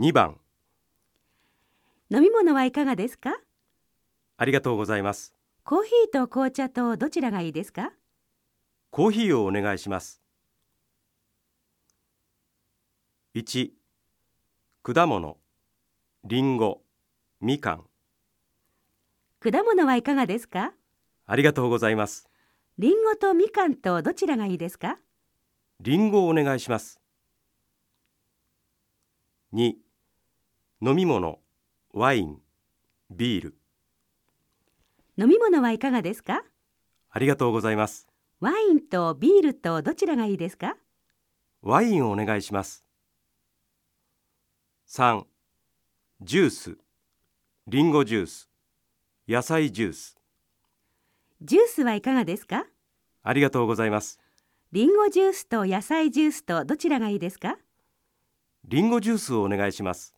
2番。飲み物はいかがですか？ありがとうございます。コーヒーと紅茶とどちらがいいですか？コーヒーをお願いします。1果物。りんご。みかん。果物はいかがですか？ありがとうございます。りんごとみかんとどちらがいいですか？りんごをお願いします。2飲み物ワインビール。飲み物はいかがですか？ありがとうございます。ワインとビールとどちらがいいですか？ワインをお願いします。3ジュース。りんごジュース。野菜ジュース。ジュースはいかがですか？ありがとうございます。りんごジュースと野菜ジュースとどちらがいいですか？りんごジュースをお願いします